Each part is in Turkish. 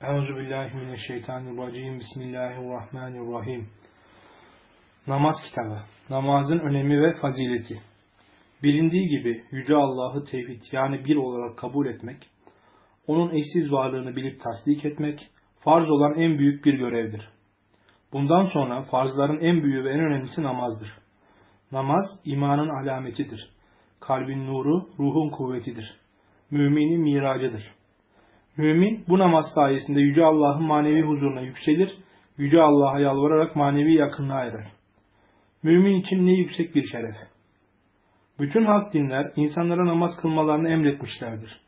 Euzu billahi mineşşeytanirracim. Bismillahirrahmanirrahim. Namaz kitabı. Namazın önemi ve fazileti. Bilindiği gibi Yüce Allah'ı tevhid yani bir olarak kabul etmek, onun eşsiz varlığını bilip tasdik etmek, farz olan en büyük bir görevdir. Bundan sonra farzların en büyüğü ve en önemlisi namazdır. Namaz imanın alametidir. Kalbin nuru, ruhun kuvvetidir. Müminin miracıdır. Mümin bu namaz sayesinde Yüce Allah'ın manevi huzuruna yükselir, Yüce Allah'a yalvararak manevi yakınlığa erer. Mümin için ne yüksek bir şeref. Bütün halk dinler insanlara namaz kılmalarını emretmişlerdir.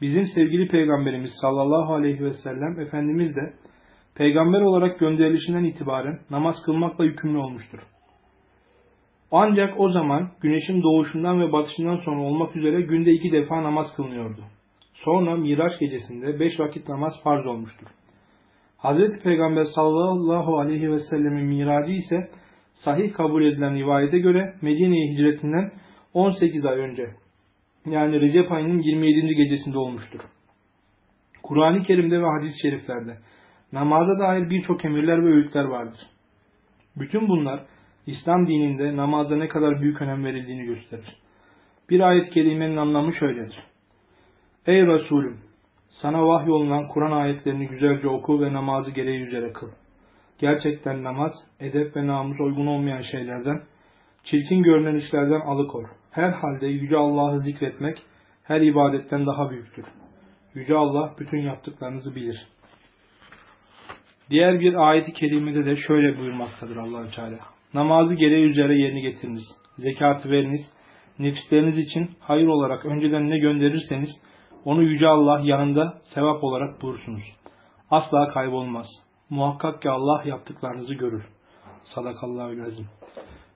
Bizim sevgili Peygamberimiz sallallahu aleyhi ve sellem Efendimiz de peygamber olarak gönderilişinden itibaren namaz kılmakla yükümlü olmuştur. Ancak o zaman güneşin doğuşundan ve batışından sonra olmak üzere günde iki defa namaz kılınıyordu. Sonra Miraç gecesinde beş vakit namaz farz olmuştur. Hazreti Peygamber sallallahu aleyhi ve sellemin miracı ise sahih kabul edilen rivayete göre Medine'ye hicretinden 18 ay önce yani Recep ayının 27. gecesinde olmuştur. Kur'an-ı Kerim'de ve hadis-i şeriflerde namaza dair birçok emirler ve öğütler vardır. Bütün bunlar İslam dininde namaza ne kadar büyük önem verildiğini gösterir. Bir ayet kelimenin anlamı şöyledir. Ey Resulüm! Sana vahyolunan Kur'an ayetlerini güzelce oku ve namazı gereği üzere kıl. Gerçekten namaz, edep ve namus uygun olmayan şeylerden, çirkin görünen işlerden alıkor. Her halde Yüce Allah'ı zikretmek, her ibadetten daha büyüktür. Yüce Allah bütün yaptıklarınızı bilir. Diğer bir ayeti kerimede de şöyle buyurmaktadır allah Teala. Namazı gereği üzere yerine getiriniz. Zekatı veriniz. Nefisleriniz için hayır olarak önceden ne gönderirseniz onu Yüce Allah yanında sevap olarak bulursunuz. Asla kaybolmaz. Muhakkak ki Allah yaptıklarınızı görür. Sadakallahu lazım.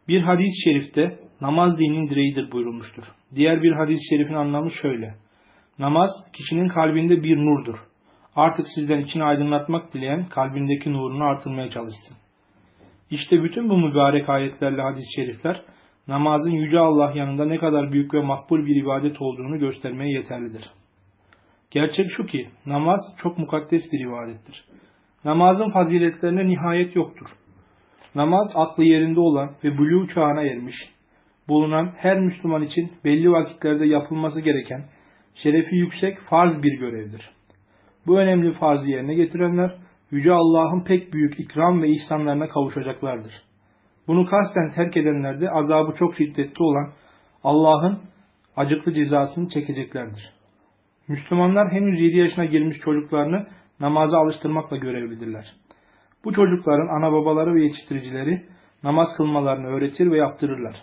Bir hadis-i şerifte namaz dinin direğidir buyurulmuştur. Diğer bir hadis-i şerifin anlamı şöyle. Namaz kişinin kalbinde bir nurdur. Artık sizden içini aydınlatmak dileyen kalbindeki nurunu artırmaya çalışsın. İşte bütün bu mübarek ayetlerle hadis-i şerifler namazın Yüce Allah yanında ne kadar büyük ve makbul bir ibadet olduğunu göstermeye yeterlidir. Gerçek şu ki namaz çok mukaddes bir ibadettir. Namazın faziletlerine nihayet yoktur. Namaz aklı yerinde olan ve buluğ çağına ermiş, bulunan her Müslüman için belli vakitlerde yapılması gereken şerefi yüksek farz bir görevdir. Bu önemli farzı yerine getirenler Yüce Allah'ın pek büyük ikram ve ihsanlarına kavuşacaklardır. Bunu kasten terk edenler de azabı çok şiddetli olan Allah'ın acıklı cezasını çekeceklerdir. Müslümanlar henüz 7 yaşına girmiş çocuklarını namaza alıştırmakla görevlidirler. Bu çocukların ana babaları ve yetiştiricileri namaz kılmalarını öğretir ve yaptırırlar.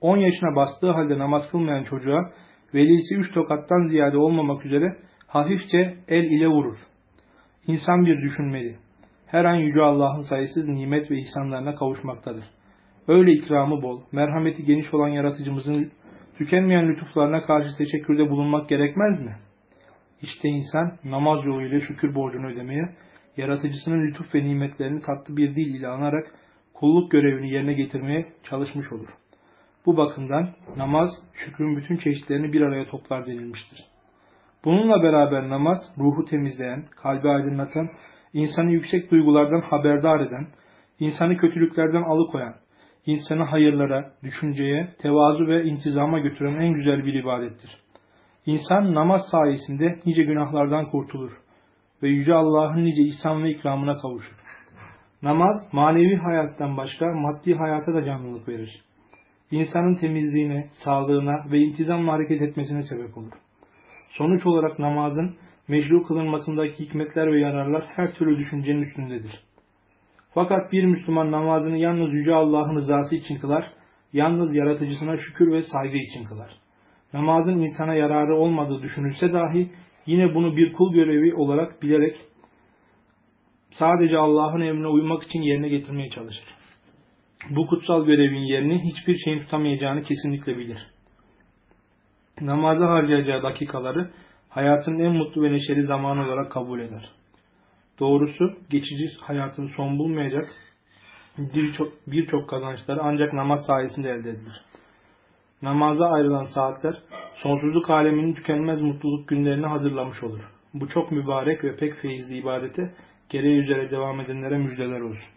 10 yaşına bastığı halde namaz kılmayan çocuğa velisi 3 tokattan ziyade olmamak üzere hafifçe el ile vurur. İnsan bir düşünmeli. Her an Yüce Allah'ın sayısız nimet ve ihsanlarına kavuşmaktadır. Öyle ikramı bol, merhameti geniş olan yaratıcımızın tükenmeyen lütuflarına karşı teşekkürde bulunmak gerekmez mi? İşte insan namaz yoluyla şükür borcunu ödemeye, yaratıcısının lütuf ve nimetlerini tatlı bir dil ile anarak kulluk görevini yerine getirmeye çalışmış olur. Bu bakımdan namaz şükrün bütün çeşitlerini bir araya toplar denilmiştir. Bununla beraber namaz ruhu temizleyen, kalbi aydınlatan, insanı yüksek duygulardan haberdar eden, insanı kötülüklerden alıkoyan, insanı hayırlara, düşünceye, tevazu ve intizama götüren en güzel bir ibadettir. İnsan namaz sayesinde nice günahlardan kurtulur ve Yüce Allah'ın nice ihsan ve ikramına kavuşur. Namaz manevi hayattan başka maddi hayata da canlılık verir. İnsanın temizliğine, sağlığına ve intizamla hareket etmesine sebep olur. Sonuç olarak namazın meşru kılınmasındaki hikmetler ve yararlar her türlü düşüncenin üstündedir. Fakat bir Müslüman namazını yalnız Yüce Allah'ın rızası için kılar, yalnız yaratıcısına şükür ve saygı için kılar namazın insana yararı olmadığı düşünülse dahi yine bunu bir kul görevi olarak bilerek sadece Allah'ın emrine uymak için yerine getirmeye çalışır. Bu kutsal görevin yerini hiçbir şeyin tutamayacağını kesinlikle bilir. Namaza harcayacağı dakikaları hayatın en mutlu ve neşeli zamanı olarak kabul eder. Doğrusu geçici hayatın son bulmayacak birçok bir kazançları ancak namaz sayesinde elde edilir namaza ayrılan saatler sonsuzluk aleminin tükenmez mutluluk günlerini hazırlamış olur. Bu çok mübarek ve pek feyizli ibadete gereği üzere devam edenlere müjdeler olsun.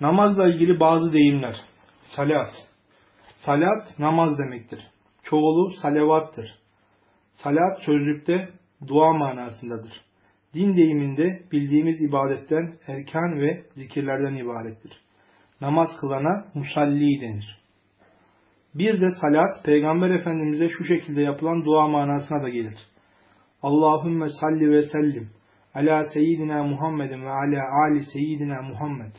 Namazla ilgili bazı deyimler. Salat. Salat namaz demektir. Çoğulu salavattır. Salat sözlükte dua manasındadır. Din deyiminde bildiğimiz ibadetten, erkan ve zikirlerden ibarettir. Namaz kılana musalli denir. Bir de salat Peygamber Efendimiz'e şu şekilde yapılan dua manasına da gelir. Allahümme salli ve sellim ala seyyidina Muhammedin ve ala ali seyyidina Muhammed.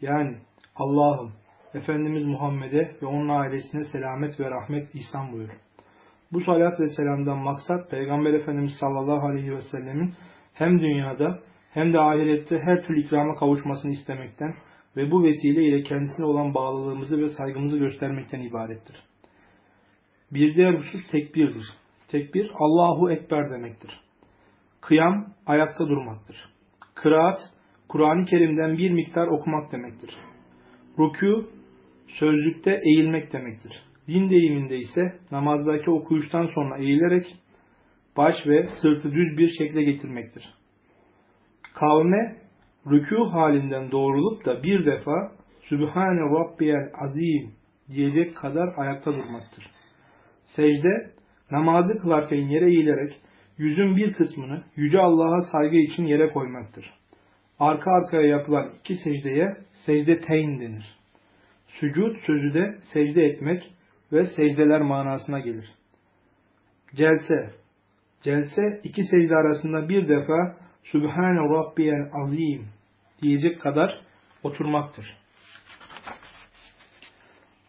Yani Allah'ım Efendimiz Muhammed'e ve onun ailesine selamet ve rahmet ihsan buyur. Bu salat ve selamdan maksat Peygamber Efendimiz sallallahu aleyhi ve sellemin hem dünyada hem de ahirette her türlü ikrama kavuşmasını istemekten ve bu vesile ile kendisine olan bağlılığımızı ve saygımızı göstermekten ibarettir. Bir diğer husus tekbirdir. Tekbir Allahu Ekber demektir. Kıyam ayakta durmaktır. Kıraat Kur'an-ı Kerim'den bir miktar okumak demektir. Rükû sözlükte eğilmek demektir. Din deyiminde ise namazdaki okuyuştan sonra eğilerek baş ve sırtı düz bir şekle getirmektir. Kavme rükû halinden doğrulup da bir defa Sübhane Rabbiyel Azim diyecek kadar ayakta durmaktır. Secde namazı kılarken yere eğilerek yüzün bir kısmını Yüce Allah'a saygı için yere koymaktır. Arka arkaya yapılan iki secdeye secde teyn denir. Sücud sözü de secde etmek ve secdeler manasına gelir. Celse Celse iki secde arasında bir defa Sübhane Rabbiyel Azim diyecek kadar oturmaktır.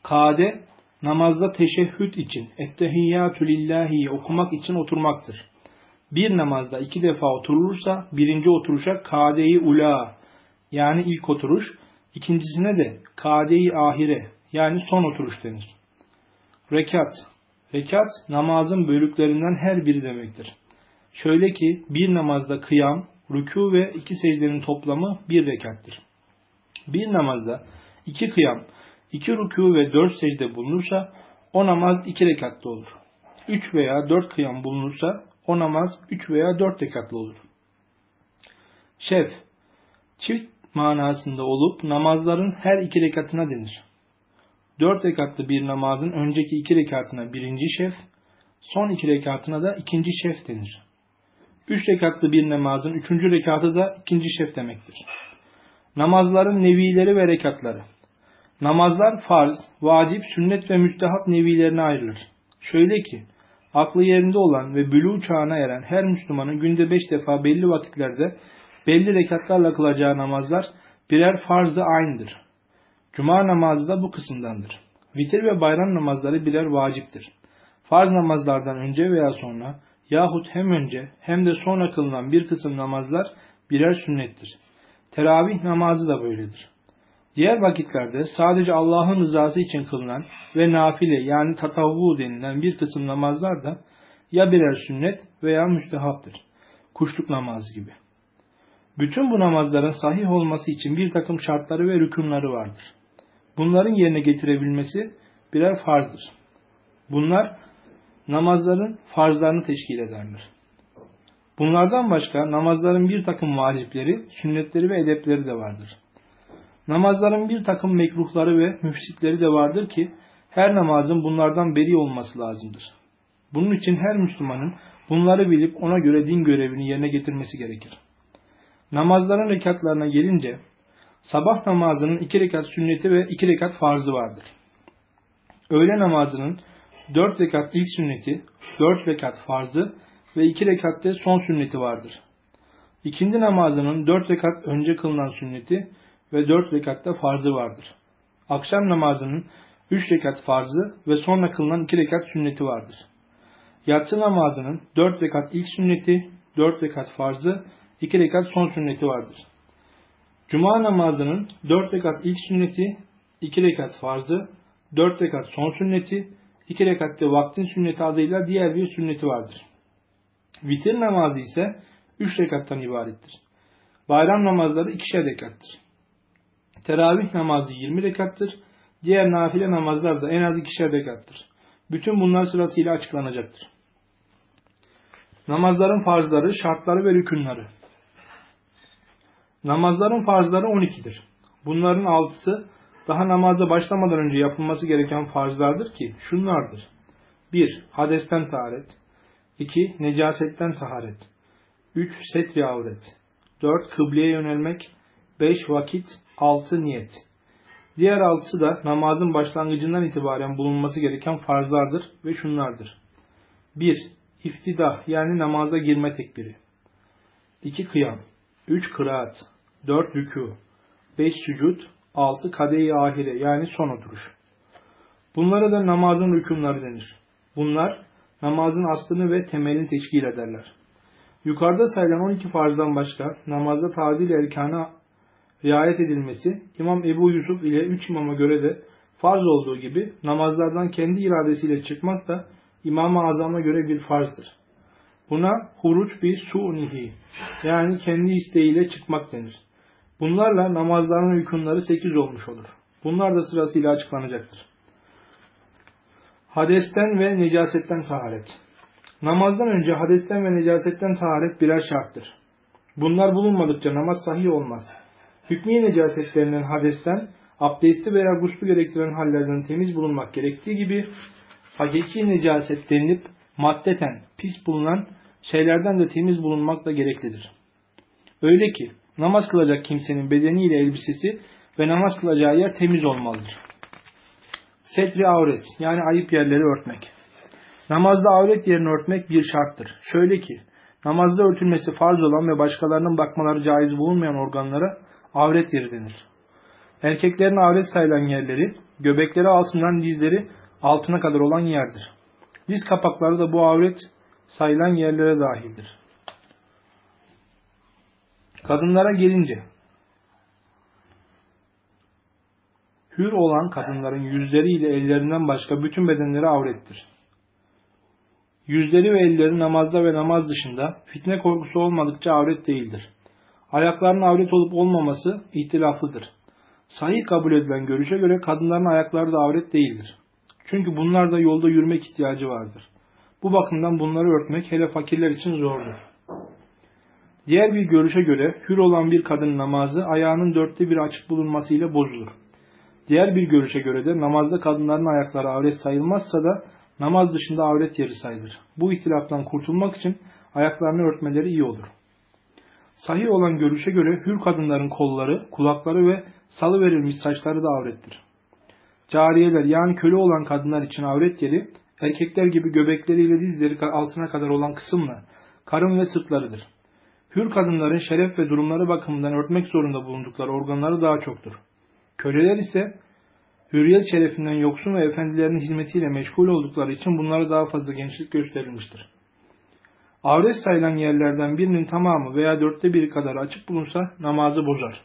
Kade namazda teşehhüd için ettehiyyatü lillahi okumak için oturmaktır. Bir namazda iki defa oturulursa birinci oturuşa kade-i ula yani ilk oturuş, ikincisine de kade-i ahire yani son oturuş denir. Rekat Rekat namazın bölüklerinden her biri demektir. Şöyle ki bir namazda kıyam, rükû ve iki secdenin toplamı bir rekattır. Bir namazda iki kıyam, iki rükû ve dört secde bulunursa o namaz iki rekatlı olur. Üç veya dört kıyam bulunursa o namaz üç veya dört rekatlı olur. Şef, çift manasında olup namazların her iki rekatına denir. Dört rekatlı bir namazın önceki iki rekatına birinci şef, son iki rekatına da ikinci şef denir. Üç rekatlı bir namazın üçüncü rekatı da ikinci şef demektir. Namazların nevileri ve rekatları. Namazlar farz, vacip, sünnet ve müstehap nevilerine ayrılır. Şöyle ki, aklı yerinde olan ve bülü çağına eren her Müslümanın günde beş defa belli vakitlerde belli rekatlarla kılacağı namazlar birer farz-ı aynıdır. Cuma namazı da bu kısımdandır. Vitir ve bayram namazları birer vaciptir. Farz namazlardan önce veya sonra yahut hem önce hem de sonra kılınan bir kısım namazlar birer sünnettir. Teravih namazı da böyledir. Diğer vakitlerde sadece Allah'ın rızası için kılınan ve nafile yani tatavvu denilen bir kısım namazlar da ya birer sünnet veya müstehaptır. Kuşluk namazı gibi. Bütün bu namazların sahih olması için bir takım şartları ve rükunları vardır. Bunların yerine getirebilmesi birer farzdır. Bunlar namazların farzlarını teşkil ederler. Bunlardan başka namazların bir takım vacipleri, sünnetleri ve edepleri de vardır. Namazların bir takım mekruhları ve müfsitleri de vardır ki her namazın bunlardan beri olması lazımdır. Bunun için her Müslümanın bunları bilip ona göre din görevini yerine getirmesi gerekir. Namazların rekatlarına gelince sabah namazının iki rekat sünneti ve iki rekat farzı vardır. Öğle namazının dört rekat ilk sünneti, dört rekat farzı ve iki rekatte son sünneti vardır. İkindi namazının dört rekat önce kılınan sünneti ve dört rekatta farzı vardır. Akşam namazının üç rekat farzı ve sonra kılınan iki rekat sünneti vardır. Yatsı namazının dört rekat ilk sünneti, dört rekat farzı, iki rekat son sünneti vardır. Cuma namazının dört rekat ilk sünneti, iki rekat farzı, dört rekat son sünneti, iki rekatte vaktin sünneti adıyla diğer bir sünneti vardır. Vitir namazı ise üç rekattan ibarettir. Bayram namazları ikişer rekattır. Teravih namazı 20 rekattır. Diğer nafile namazlar da en az ikişer rekattır. Bütün bunlar sırasıyla açıklanacaktır. Namazların farzları, şartları ve rükünleri. Namazların farzları 12'dir. Bunların altısı daha namaza başlamadan önce yapılması gereken farzlardır ki şunlardır. 1. Hadesten taharet. 2. Necasetten taharet. 3. Setri avret. 4. Kıbleye yönelmek. 5. Vakit. 6. Niyet. Diğer altısı da namazın başlangıcından itibaren bulunması gereken farzlardır ve şunlardır. 1. İftida yani namaza girme tekbiri. 2. Kıyam. 3. Kıraat. 4. Rükû. 5. Sücud. 6. Kade-i ahire yani son oturuş. Bunlara da namazın rükünleri denir. Bunlar namazın aslını ve temelini teşkil ederler. Yukarıda sayılan 12 farzdan başka namazda tadil erkana riayet edilmesi İmam Ebu Yusuf ile üç imama göre de farz olduğu gibi namazlardan kendi iradesiyle çıkmak da İmam-ı Azam'a göre bir farzdır. Buna huruç bir su'nihi yani kendi isteğiyle çıkmak denir. Bunlarla namazların hükümleri 8 olmuş olur. Bunlar da sırasıyla açıklanacaktır. Hadesten ve necasetten taharet. Namazdan önce hadesten ve necasetten taharet birer şarttır. Bunlar bulunmadıkça namaz sahih olmaz. Hükmü necasetlerinden hadesten, abdesti veya guslu gerektiren hallerden temiz bulunmak gerektiği gibi hakiki necaset denilip maddeten pis bulunan şeylerden de temiz bulunmak da gereklidir. Öyle ki namaz kılacak kimsenin bedeniyle elbisesi ve namaz kılacağı yer temiz olmalıdır. Setri avret yani ayıp yerleri örtmek. Namazda avret yerini örtmek bir şarttır. Şöyle ki namazda örtülmesi farz olan ve başkalarının bakmaları caiz bulunmayan organlara avret yeri denir. Erkeklerin avret sayılan yerleri göbekleri altından dizleri altına kadar olan yerdir. Diz kapakları da bu avret sayılan yerlere dahildir. Kadınlara gelince hür olan kadınların yüzleri ile ellerinden başka bütün bedenleri avrettir. Yüzleri ve elleri namazda ve namaz dışında fitne korkusu olmadıkça avret değildir. Ayaklarının avret olup olmaması ihtilaflıdır. Sahih kabul edilen görüşe göre kadınların ayakları da avret değildir. Çünkü bunlar da yolda yürümek ihtiyacı vardır. Bu bakımdan bunları örtmek hele fakirler için zordur. Diğer bir görüşe göre hür olan bir kadın namazı ayağının dörtte bir açık bulunmasıyla bozulur. Diğer bir görüşe göre de namazda kadınların ayakları avret sayılmazsa da namaz dışında avret yeri sayılır. Bu ihtilaftan kurtulmak için ayaklarını örtmeleri iyi olur. Sahih olan görüşe göre hür kadınların kolları, kulakları ve salı verilmiş saçları da avrettir. Cariyeler yani köle olan kadınlar için avret yeri, erkekler gibi göbekleriyle dizleri altına kadar olan kısımla karın ve sırtlarıdır. Hür kadınların şeref ve durumları bakımından örtmek zorunda bulundukları organları daha çoktur. Köleler ise hürriyet şerefinden yoksun ve efendilerinin hizmetiyle meşgul oldukları için bunlara daha fazla gençlik gösterilmiştir. Avret sayılan yerlerden birinin tamamı veya dörtte biri kadar açık bulunsa namazı bozar.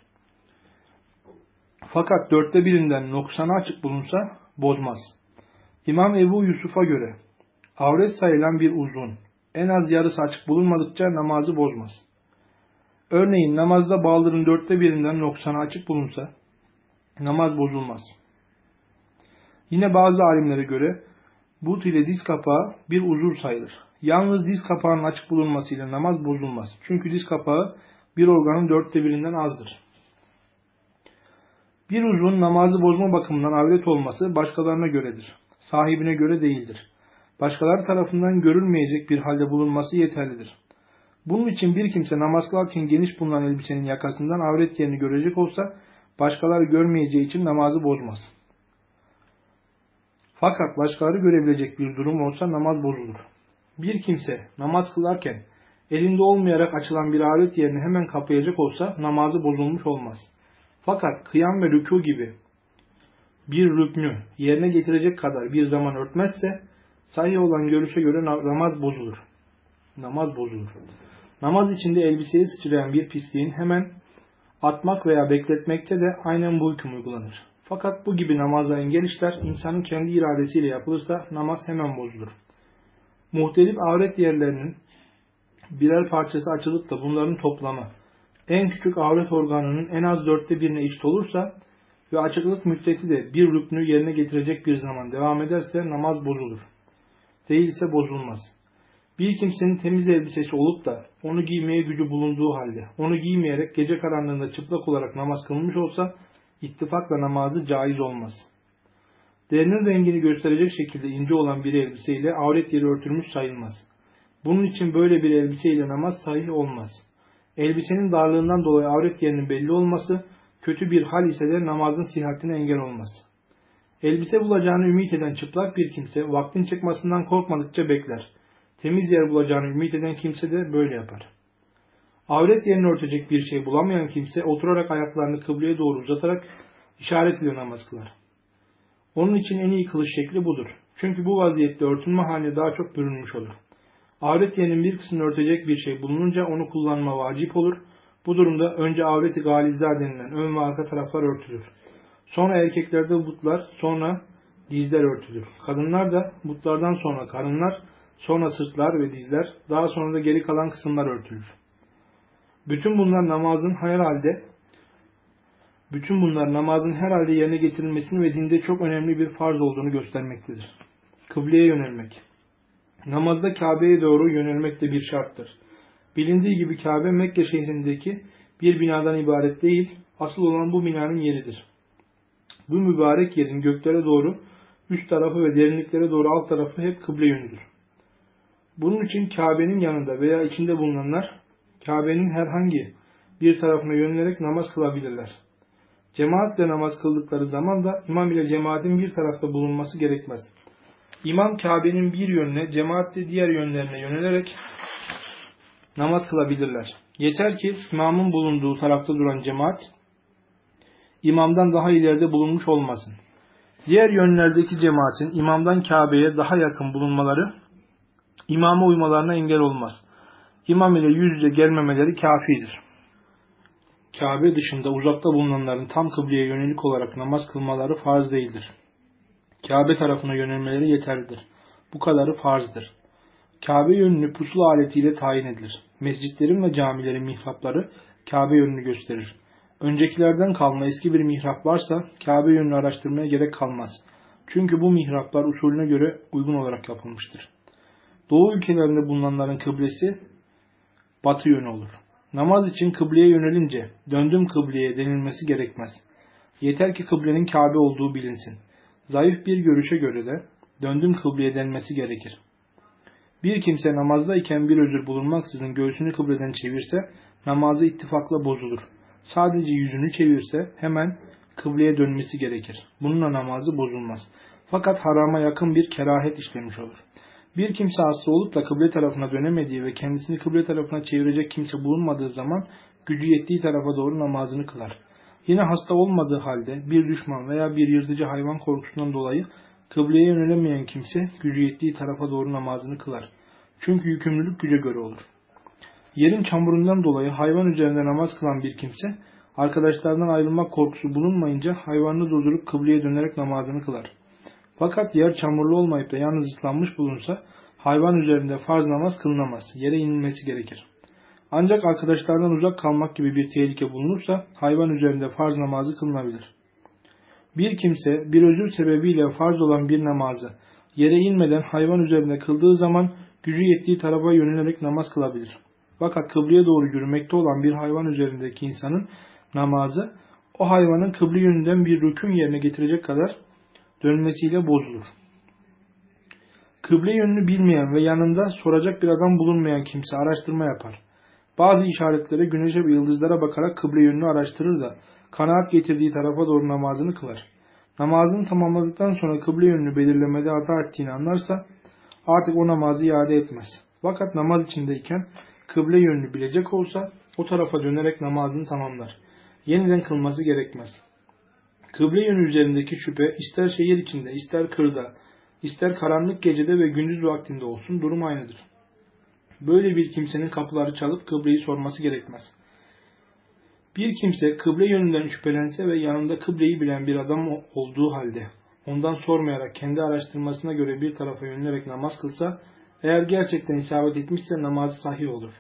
Fakat dörtte birinden noksana açık bulunsa bozmaz. İmam Ebu Yusuf'a göre avret sayılan bir uzun en az yarısı açık bulunmadıkça namazı bozmaz. Örneğin namazda baldırın dörtte birinden noksana açık bulunsa namaz bozulmaz. Yine bazı alimlere göre but ile diz kapağı bir uzur sayılır. Yalnız diz kapağının açık bulunmasıyla namaz bozulmaz. Çünkü diz kapağı bir organın dörtte birinden azdır. Bir uzun namazı bozma bakımından avret olması başkalarına göredir. Sahibine göre değildir. Başkaları tarafından görülmeyecek bir halde bulunması yeterlidir. Bunun için bir kimse namaz kılarken geniş bulunan elbisenin yakasından avret yerini görecek olsa başkaları görmeyeceği için namazı bozmaz. Fakat başkaları görebilecek bir durum olsa namaz bozulur. Bir kimse namaz kılarken elinde olmayarak açılan bir alet yerini hemen kapayacak olsa namazı bozulmuş olmaz. Fakat kıyam ve rükû gibi bir rüknü yerine getirecek kadar bir zaman örtmezse sahih olan görüşe göre namaz bozulur. Namaz bozulur. Namaz içinde elbiseye sıçrayan bir pisliğin hemen atmak veya bekletmekte de aynen bu hüküm uygulanır. Fakat bu gibi namaza engel işler insanın kendi iradesiyle yapılırsa namaz hemen bozulur. Muhtelif avret yerlerinin birer parçası açılıp da bunların toplamı en küçük avret organının en az dörtte birine eşit olursa ve açıklık müddeti de bir rüknü yerine getirecek bir zaman devam ederse namaz bozulur. Değilse bozulmaz. Bir kimsenin temiz elbisesi olup da onu giymeye gücü bulunduğu halde onu giymeyerek gece karanlığında çıplak olarak namaz kılmış olsa ittifakla namazı caiz olmaz. Derinin rengini gösterecek şekilde ince olan bir elbiseyle avret yeri örtülmüş sayılmaz. Bunun için böyle bir elbiseyle namaz sahih olmaz. Elbisenin darlığından dolayı avret yerinin belli olması kötü bir hal ise de namazın sihatine engel olmaz. Elbise bulacağını ümit eden çıplak bir kimse vaktin çıkmasından korkmadıkça bekler. Temiz yer bulacağını ümit eden kimse de böyle yapar. Avret yerini örtecek bir şey bulamayan kimse oturarak ayaklarını kıbleye doğru uzatarak işaret ile namaz kılar. Onun için en iyi kılış şekli budur. Çünkü bu vaziyette örtünme haline daha çok bürünmüş olur. Avret yerinin bir kısmını örtecek bir şey bulununca onu kullanma vacip olur. Bu durumda önce avreti galiza denilen ön ve arka taraflar örtülür. Sonra erkeklerde butlar, sonra dizler örtülür. Kadınlar da butlardan sonra karınlar, sonra sırtlar ve dizler, daha sonra da geri kalan kısımlar örtülür. Bütün bunlar namazın herhalde bütün bunlar namazın herhalde yerine getirilmesini ve dinde çok önemli bir farz olduğunu göstermektedir. Kıbleye yönelmek. Namazda Kabe'ye doğru yönelmek de bir şarttır. Bilindiği gibi Kabe Mekke şehrindeki bir binadan ibaret değil, asıl olan bu binanın yeridir. Bu mübarek yerin göklere doğru üst tarafı ve derinliklere doğru alt tarafı hep kıble yönüdür. Bunun için Kabe'nin yanında veya içinde bulunanlar Kabe'nin herhangi bir tarafına yönelerek namaz kılabilirler. Cemaatle namaz kıldıkları zaman da imam ile cemaatin bir tarafta bulunması gerekmez. İmam Kabe'nin bir yönüne, cemaat de diğer yönlerine yönelerek namaz kılabilirler. Yeter ki imamın bulunduğu tarafta duran cemaat imamdan daha ileride bulunmuş olmasın. Diğer yönlerdeki cemaatin imamdan Kabe'ye daha yakın bulunmaları imama uymalarına engel olmaz. İmam ile yüz yüze gelmemeleri kafidir. Kabe dışında uzakta bulunanların tam kıbleye yönelik olarak namaz kılmaları farz değildir. Kabe tarafına yönelmeleri yeterlidir. Bu kadarı farzdır. Kabe yönünü pusula aletiyle tayin edilir. Mescitlerin ve camilerin mihrapları Kabe yönünü gösterir. Öncekilerden kalma eski bir mihrap varsa Kabe yönünü araştırmaya gerek kalmaz. Çünkü bu mihraplar usulüne göre uygun olarak yapılmıştır. Doğu ülkelerinde bulunanların kıblesi batı yönü olur. Namaz için kıbleye yönelince döndüm kıbleye denilmesi gerekmez. Yeter ki kıblenin Kabe olduğu bilinsin. Zayıf bir görüşe göre de döndüm kıbleye denmesi gerekir. Bir kimse namazdayken bir özür bulunmaksızın göğsünü kıbleden çevirse namazı ittifakla bozulur. Sadece yüzünü çevirse hemen kıbleye dönmesi gerekir. Bununla namazı bozulmaz. Fakat harama yakın bir kerahet işlemiş olur. Bir kimse hasta olup da kıble tarafına dönemediği ve kendisini kıble tarafına çevirecek kimse bulunmadığı zaman gücü yettiği tarafa doğru namazını kılar. Yine hasta olmadığı halde bir düşman veya bir yırtıcı hayvan korkusundan dolayı kıbleye yönelemeyen kimse gücü yettiği tarafa doğru namazını kılar. Çünkü yükümlülük güce göre olur. Yerin çamurundan dolayı hayvan üzerinde namaz kılan bir kimse arkadaşlarından ayrılmak korkusu bulunmayınca hayvanını durdurup kıbleye dönerek namazını kılar. Fakat yer çamurlu olmayıp da yalnız ıslanmış bulunsa hayvan üzerinde farz namaz kılınamaz. Yere inilmesi gerekir. Ancak arkadaşlardan uzak kalmak gibi bir tehlike bulunursa hayvan üzerinde farz namazı kılınabilir. Bir kimse bir özür sebebiyle farz olan bir namazı yere inmeden hayvan üzerinde kıldığı zaman gücü yettiği tarafa yönelerek namaz kılabilir. Fakat kıbleye doğru yürümekte olan bir hayvan üzerindeki insanın namazı o hayvanın kıble yönünden bir rükün yerine getirecek kadar dönmesiyle bozulur. Kıble yönünü bilmeyen ve yanında soracak bir adam bulunmayan kimse araştırma yapar. Bazı işaretlere, güneşe ve yıldızlara bakarak kıble yönünü araştırır da kanaat getirdiği tarafa doğru namazını kılar. Namazını tamamladıktan sonra kıble yönünü belirlemede hata ettiğini anlarsa artık o namazı iade etmez. Fakat namaz içindeyken kıble yönünü bilecek olsa o tarafa dönerek namazını tamamlar. Yeniden kılması gerekmez. Kıble yönü üzerindeki şüphe ister şehir içinde, ister kırda, ister karanlık gecede ve gündüz vaktinde olsun durum aynıdır. Böyle bir kimsenin kapıları çalıp kıbleyi sorması gerekmez. Bir kimse kıble yönünden şüphelense ve yanında kıbleyi bilen bir adam olduğu halde ondan sormayarak kendi araştırmasına göre bir tarafa yönelerek namaz kılsa eğer gerçekten isabet etmişse namazı sahih olur.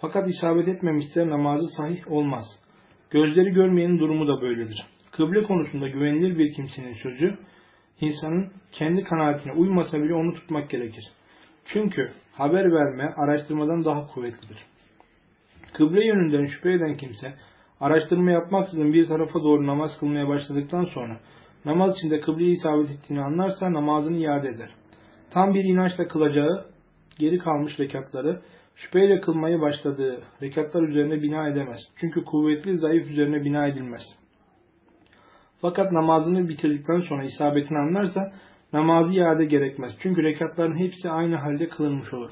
Fakat isabet etmemişse namazı sahih olmaz. Gözleri görmeyenin durumu da böyledir. Kıble konusunda güvenilir bir kimsenin sözü, insanın kendi kanaatine uymasa bile onu tutmak gerekir. Çünkü haber verme araştırmadan daha kuvvetlidir. Kıble yönünden şüphe eden kimse araştırma yapmaksızın bir tarafa doğru namaz kılmaya başladıktan sonra namaz içinde kıbleye isabet ettiğini anlarsa namazını iade eder. Tam bir inançla kılacağı geri kalmış rekatları şüpheyle kılmayı başladığı rekatlar üzerine bina edemez. Çünkü kuvvetli zayıf üzerine bina edilmez. Fakat namazını bitirdikten sonra isabetini anlarsa namazı iade gerekmez. Çünkü rekatların hepsi aynı halde kılınmış olur.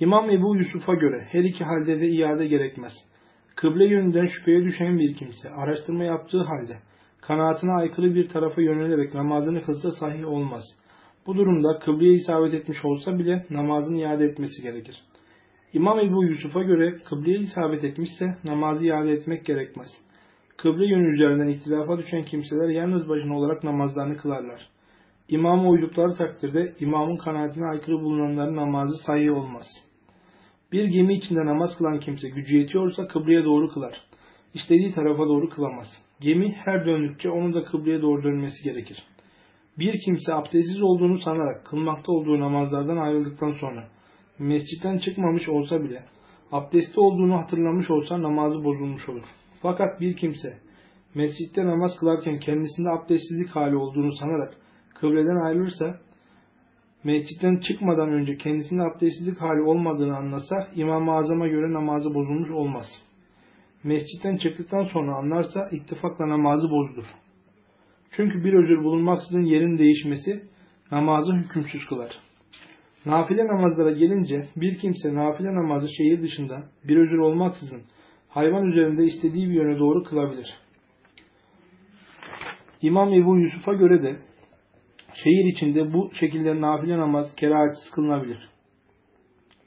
İmam Ebu Yusuf'a göre her iki halde de iade gerekmez. Kıble yönünden şüpheye düşen bir kimse araştırma yaptığı halde kanaatine aykırı bir tarafa yönelerek namazını kılsa sahih olmaz. Bu durumda kıbleye isabet etmiş olsa bile namazını iade etmesi gerekir. İmam Ebu Yusuf'a göre kıbleye isabet etmişse namazı iade etmek gerekmez. Kıble yönü üzerinden ihtilafa düşen kimseler yalnız başına olarak namazlarını kılarlar. İmama uydukları takdirde imamın kanaatine aykırı bulunanların namazı sayı olmaz. Bir gemi içinde namaz kılan kimse gücü yetiyorsa kıbleye doğru kılar. İstediği tarafa doğru kılamaz. Gemi her döndükçe onun da kıbleye doğru dönmesi gerekir. Bir kimse abdestsiz olduğunu sanarak kılmakta olduğu namazlardan ayrıldıktan sonra mescitten çıkmamış olsa bile abdesti olduğunu hatırlamış olsa namazı bozulmuş olur. Fakat bir kimse mescitte namaz kılarken kendisinde abdestsizlik hali olduğunu sanarak kıbleden ayrılırsa mescitten çıkmadan önce kendisinde abdestsizlik hali olmadığını anlasa İmam-ı Azam'a göre namazı bozulmuş olmaz. Mescitten çıktıktan sonra anlarsa ittifakla namazı bozulur. Çünkü bir özür bulunmaksızın yerin değişmesi namazı hükümsüz kılar. Nafile namazlara gelince bir kimse nafile namazı şehir dışında bir özür olmaksızın hayvan üzerinde istediği bir yöne doğru kılabilir. İmam Ebu Yusuf'a göre de şehir içinde bu şekilde nafile namaz kerahatsiz kılınabilir.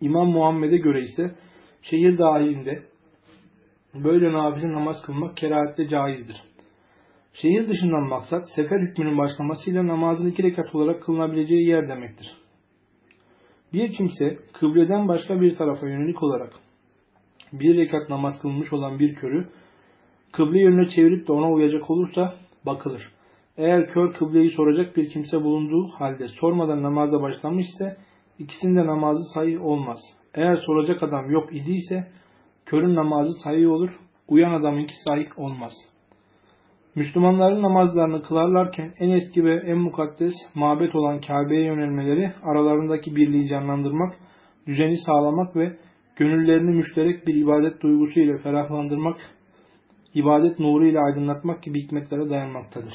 İmam Muhammed'e göre ise şehir dahilinde böyle nafile namaz kılmak kerahatle caizdir. Şehir dışından maksat sefer hükmünün başlamasıyla namazın iki rekat olarak kılınabileceği yer demektir. Bir kimse kıbleden başka bir tarafa yönelik olarak bir rekat namaz kılmış olan bir körü kıble yönüne çevirip de ona uyacak olursa bakılır. Eğer kör kıbleyi soracak bir kimse bulunduğu halde sormadan namaza başlamışsa ikisinde namazı sayı olmaz. Eğer soracak adam yok idiyse körün namazı sayı olur, uyan adamınki sahih olmaz. Müslümanların namazlarını kılarlarken en eski ve en mukaddes mabet olan Kabe'ye yönelmeleri aralarındaki birliği canlandırmak, düzeni sağlamak ve gönüllerini müşterek bir ibadet duygusu ile ferahlandırmak, ibadet nuru ile aydınlatmak gibi hikmetlere dayanmaktadır.